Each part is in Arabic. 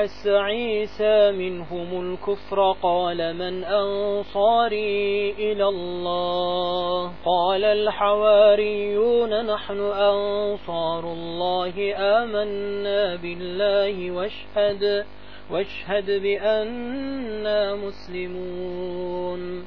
أحس عيسى منهم الكفر قال من أنصاري إلى الله؟ قال الحواريون نحن أنصار الله آمنا بالله واشهد واشهد بأننا مسلمون.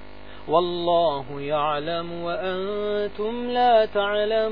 والله يعلم وأنتم لا تعلمون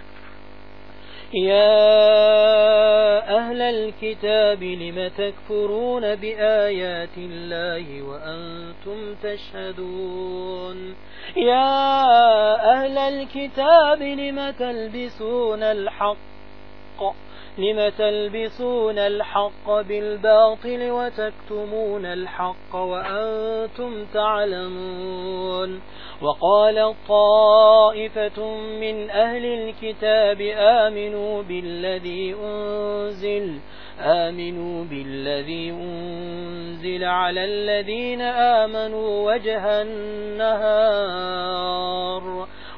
يا أهل الكتاب لم تكفرون بآيات الله وأنتم تشهدون؟ يا أهل الكتاب لم تلبسون الحق لم تلبسون الحق بالباطل وتكتمون الحق وأنتم تعلمون وقال طائفة من أهل الكتاب آمنوا بالذي أنزل آمنوا بالذي أنزل على الذين آمنوا وجه النهار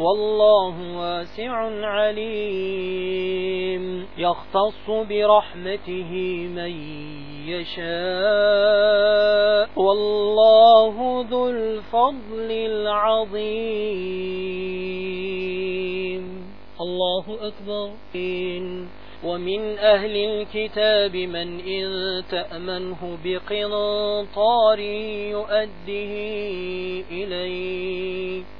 والله واسع عليم. يختص برحمته من يشاء. والله ذو الفضل العظيم. الله أكبر. ومن أهل الكتاب من إن تأمنه بقنطار يؤده إليك.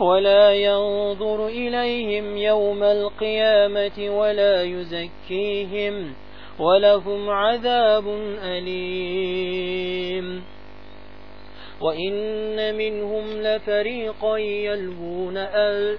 ولا ينظر إليهم يوم القيامة ولا يزكيهم ولهم عذاب أليم. وإن منهم لفريقا يلهون, أل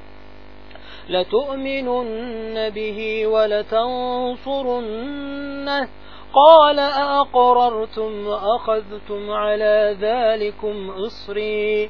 لتؤمنن به ولتنصرنه. قال أأقررتم وأخذتم على ذلكم إصري.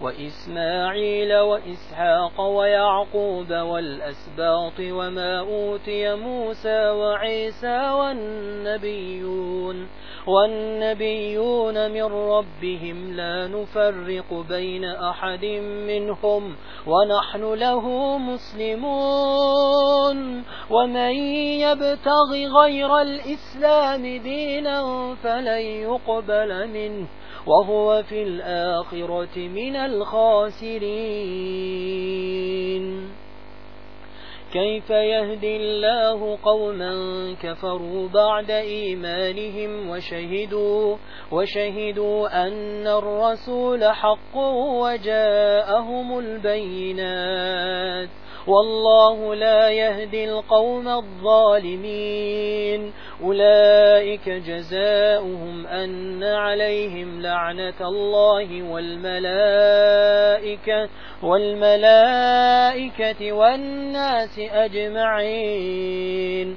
وإسماعيل وإسحاق ويعقوب والأسباط وما أوتي موسى وعيسى والنبيون والنبيون من ربهم لا نفرق بين أحد منهم ونحن له مسلمون ومن يبتغ غير الإسلام دينا فلن يقبل منه وهو في الآخرة من الخاسرين. كيف يهدي الله قوما كفروا بعد إيمانهم وشهدوا وشهدوا أن الرسول حق وجاءهم البينات. والله لا يهدي القوم الظالمين. أولئك جزاؤهم أن عليهم لعنة الله والملائكة والملائكة والناس أجمعين.